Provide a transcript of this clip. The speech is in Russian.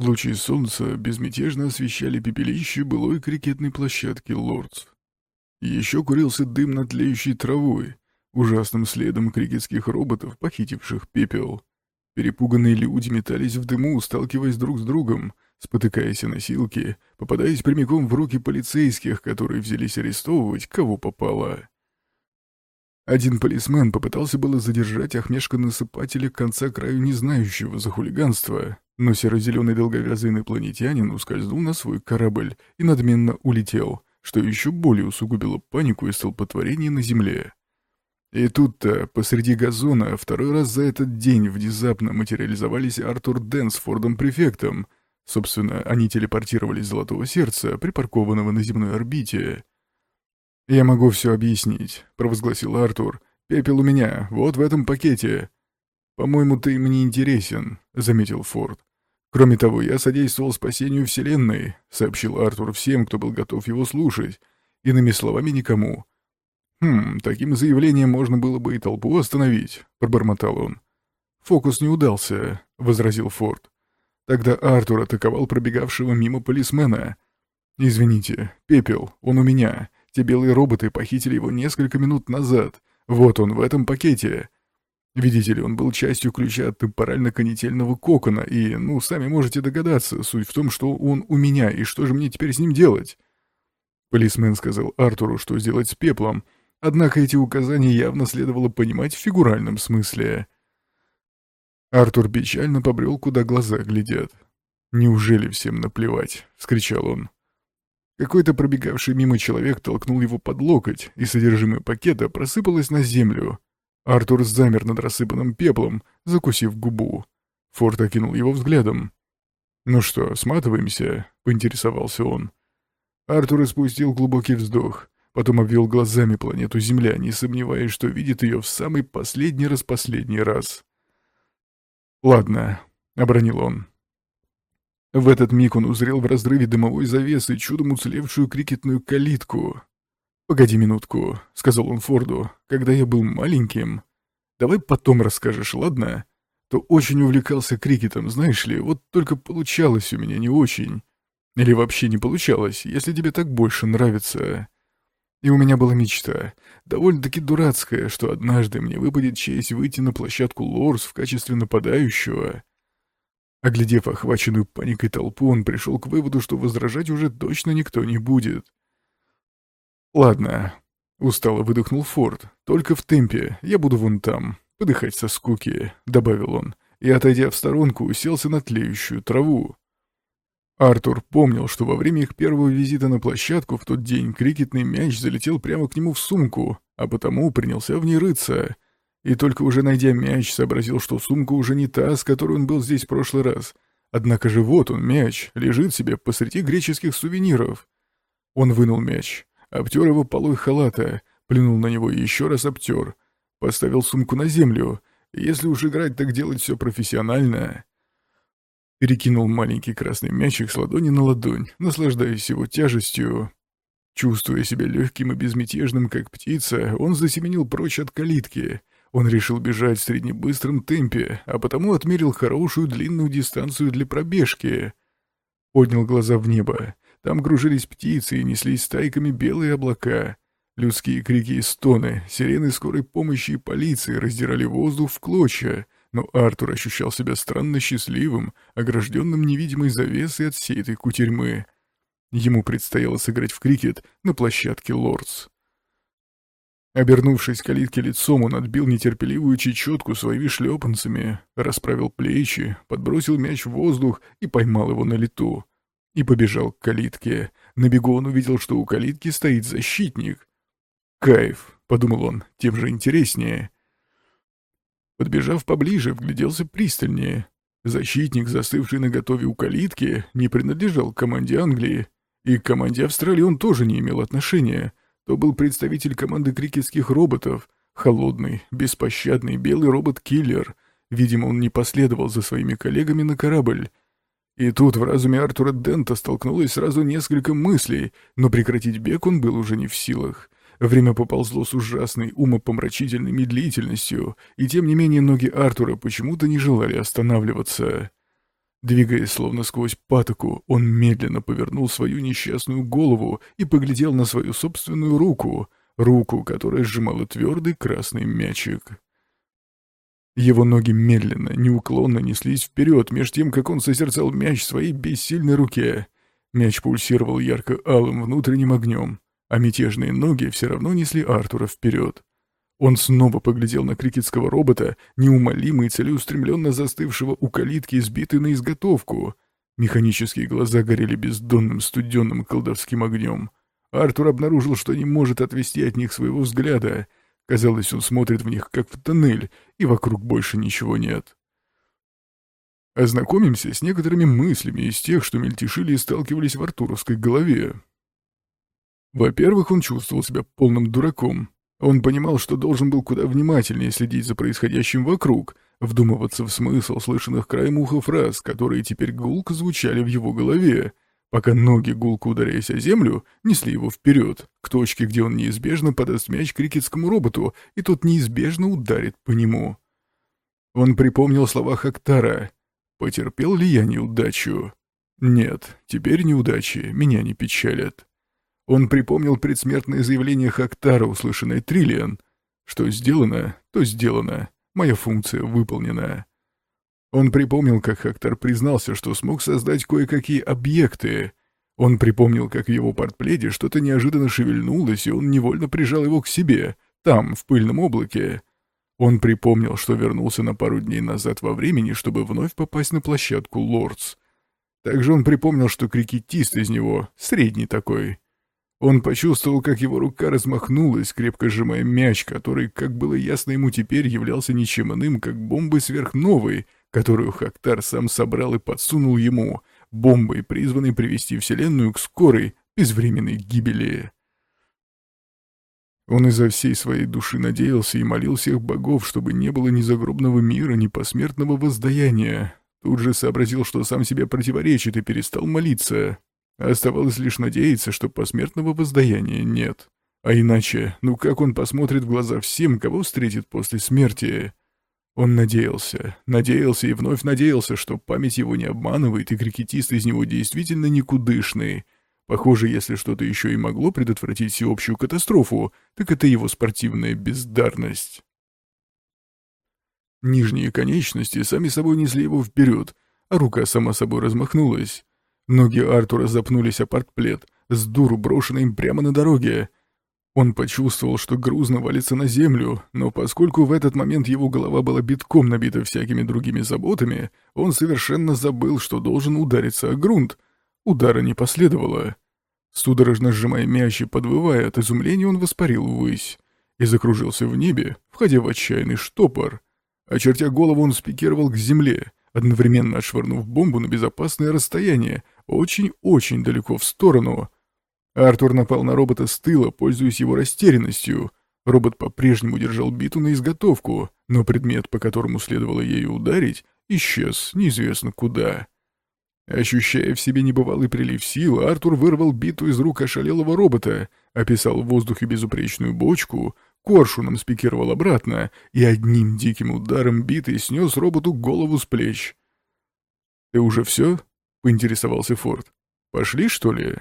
Лучи солнца безмятежно освещали пепелище былой крикетной площадки Лордс. Еще курился дым над тлеющей травой, ужасным следом крикетских роботов, похитивших пепел. Перепуганные люди метались в дыму, сталкиваясь друг с другом, спотыкаясь о носилки, попадаясь прямиком в руки полицейских, которые взялись арестовывать, кого попало. Один полисмен попытался было задержать Ахмешка-насыпателя конца краю не знающего за хулиганство, но серо-зеленый долговязый инопланетянин ускользнул на свой корабль и надменно улетел, что еще более усугубило панику и столпотворение на земле. И тут-то, посреди газона, второй раз за этот день внезапно материализовались Артур Дэн с Фордом-префектом. Собственно, они телепортировались с Золотого Сердца, припаркованного на земной орбите. «Я могу все объяснить», — провозгласил Артур. «Пепел у меня, вот в этом пакете». «По-моему, ты мне интересен», — заметил Форд. «Кроме того, я содействовал спасению Вселенной», — сообщил Артур всем, кто был готов его слушать. Иными словами, никому. «Хм, таким заявлением можно было бы и толпу остановить», — пробормотал он. «Фокус не удался», — возразил Форд. Тогда Артур атаковал пробегавшего мимо полисмена. «Извините, пепел, он у меня. Те белые роботы похитили его несколько минут назад. Вот он, в этом пакете». Видите ли, он был частью ключа от темпорально-конетельного кокона, и, ну, сами можете догадаться, суть в том, что он у меня, и что же мне теперь с ним делать? Полисмен сказал Артуру, что сделать с пеплом — Однако эти указания явно следовало понимать в фигуральном смысле. Артур печально побрел, куда глаза глядят. «Неужели всем наплевать?» — вскричал он. Какой-то пробегавший мимо человек толкнул его под локоть, и содержимое пакета просыпалось на землю. Артур замер над рассыпанным пеплом, закусив губу. Форд окинул его взглядом. «Ну что, сматываемся?» — поинтересовался он. Артур испустил глубокий вздох. Потом обвел глазами планету Земля, не сомневаясь, что видит ее в самый последний раз последний раз. «Ладно», — обронил он. В этот миг он узрел в разрыве дымовой завесы чудом уцелевшую крикетную калитку. «Погоди минутку», — сказал он Форду, — «когда я был маленьким...» «Давай потом расскажешь, ладно?» То очень увлекался крикетом, знаешь ли, вот только получалось у меня не очень. Или вообще не получалось, если тебе так больше нравится. И у меня была мечта, довольно-таки дурацкая, что однажды мне выпадет честь выйти на площадку Лорс в качестве нападающего. Оглядев охваченную паникой толпу, он пришел к выводу, что возражать уже точно никто не будет. «Ладно», — устало выдохнул Форд, — «только в темпе, я буду вон там, подыхать со скуки», — добавил он, и, отойдя в сторонку, уселся на тлеющую траву. Артур помнил, что во время их первого визита на площадку в тот день крикетный мяч залетел прямо к нему в сумку, а потому принялся в ней рыться. И только уже найдя мяч, сообразил, что сумка уже не та, с которой он был здесь в прошлый раз. Однако же вот он, мяч, лежит себе посреди греческих сувениров. Он вынул мяч, обтер его полой халата, плюнул на него и еще раз обтер, поставил сумку на землю. Если уж играть, так делать все профессионально. Перекинул маленький красный мячик с ладони на ладонь, наслаждаясь его тяжестью. Чувствуя себя легким и безмятежным, как птица, он засеменил прочь от калитки. Он решил бежать в среднебыстром темпе, а потому отмерил хорошую длинную дистанцию для пробежки. Поднял глаза в небо. Там кружились птицы и неслись стайками белые облака. Людские крики и стоны, сирены скорой помощи и полиции раздирали воздух в клочья — но Артур ощущал себя странно счастливым, огражденным невидимой завесой от всей этой кутерьмы. Ему предстояло сыграть в крикет на площадке Лордс. Обернувшись к калитке лицом, он отбил нетерпеливую чечетку своими шлепанцами, расправил плечи, подбросил мяч в воздух и поймал его на лету. И побежал к калитке. На бегу он увидел, что у калитки стоит защитник. «Кайф», — подумал он, — «тем же интереснее». Подбежав поближе, вгляделся пристальнее. Защитник, застывший на готове у калитки, не принадлежал команде Англии. И к команде Австралии он тоже не имел отношения. То был представитель команды крикетских роботов. Холодный, беспощадный белый робот-киллер. Видимо, он не последовал за своими коллегами на корабль. И тут в разуме Артура Дента столкнулось сразу несколько мыслей, но прекратить бег он был уже не в силах. Время поползло с ужасной, умопомрачительной медлительностью, и тем не менее ноги Артура почему-то не желали останавливаться. Двигаясь словно сквозь патоку, он медленно повернул свою несчастную голову и поглядел на свою собственную руку, руку, которая сжимала твердый красный мячик. Его ноги медленно, неуклонно неслись вперед, меж тем, как он созерцал мяч в своей бессильной руке. Мяч пульсировал ярко-алым внутренним огнем, а мятежные ноги все равно несли Артура вперед. Он снова поглядел на крикетского робота, неумолимо и целеустремленно застывшего у калитки, сбитый на изготовку. Механические глаза горели бездонным студенным колдовским огнем. Артур обнаружил, что не может отвести от них своего взгляда. Казалось, он смотрит в них, как в тоннель, и вокруг больше ничего нет. Ознакомимся с некоторыми мыслями из тех, что мельтешили и сталкивались в артуровской голове. Во-первых, он чувствовал себя полным дураком. Он понимал, что должен был куда внимательнее следить за происходящим вокруг, вдумываться в смысл слышанных краем уха фраз, которые теперь гулко звучали в его голове, пока ноги, гулко ударяясь о землю, несли его вперед, к точке, где он неизбежно подаст мяч крикетскому роботу, и тот неизбежно ударит по нему. Он припомнил слова Хактара. «Потерпел ли я неудачу?» «Нет, теперь неудачи меня не печалят». Он припомнил предсмертное заявление Хактара, услышанное Триллиан. Что сделано, то сделано. Моя функция выполнена. Он припомнил, как Хактар признался, что смог создать кое-какие объекты. Он припомнил, как в его портпледе что-то неожиданно шевельнулось, и он невольно прижал его к себе, там, в пыльном облаке. Он припомнил, что вернулся на пару дней назад во времени, чтобы вновь попасть на площадку Лордс. Также он припомнил, что крикетист из него, средний такой, он почувствовал, как его рука размахнулась, крепко сжимая мяч, который, как было ясно ему теперь, являлся ничем иным, как бомбой сверхновой, которую Хактар сам собрал и подсунул ему, бомбой, призванной привести Вселенную к скорой, безвременной гибели. Он изо всей своей души надеялся и молил всех богов, чтобы не было ни загробного мира, ни посмертного воздаяния. Тут же сообразил, что сам себе противоречит, и перестал молиться. Оставалось лишь надеяться, что посмертного воздаяния нет. А иначе, ну как он посмотрит в глаза всем, кого встретит после смерти? Он надеялся, надеялся и вновь надеялся, что память его не обманывает, и крикетист из него действительно никудышный. Похоже, если что-то еще и могло предотвратить всеобщую катастрофу, так это его спортивная бездарность. Нижние конечности сами собой несли его вперед, а рука сама собой размахнулась. Ноги Артура запнулись о портплет, с дуру брошенный им прямо на дороге. Он почувствовал, что грузно валится на землю, но поскольку в этот момент его голова была битком набита всякими другими заботами, он совершенно забыл, что должен удариться о грунт. Удара не последовало. Судорожно сжимая мяч и подвывая от изумления, он воспарил ввысь и закружился в небе, входя в отчаянный штопор. Очертя голову, он спикировал к земле, одновременно отшвырнув бомбу на безопасное расстояние, очень-очень далеко в сторону. Артур напал на робота с тыла, пользуясь его растерянностью. Робот по-прежнему держал биту на изготовку, но предмет, по которому следовало ею ударить, исчез неизвестно куда. Ощущая в себе небывалый прилив сил, Артур вырвал биту из рук ошалелого робота, описал в воздухе безупречную бочку, коршуном спикировал обратно и одним диким ударом битой снес роботу голову с плеч. «Ты уже все?» — поинтересовался Форд. «Пошли, что ли?»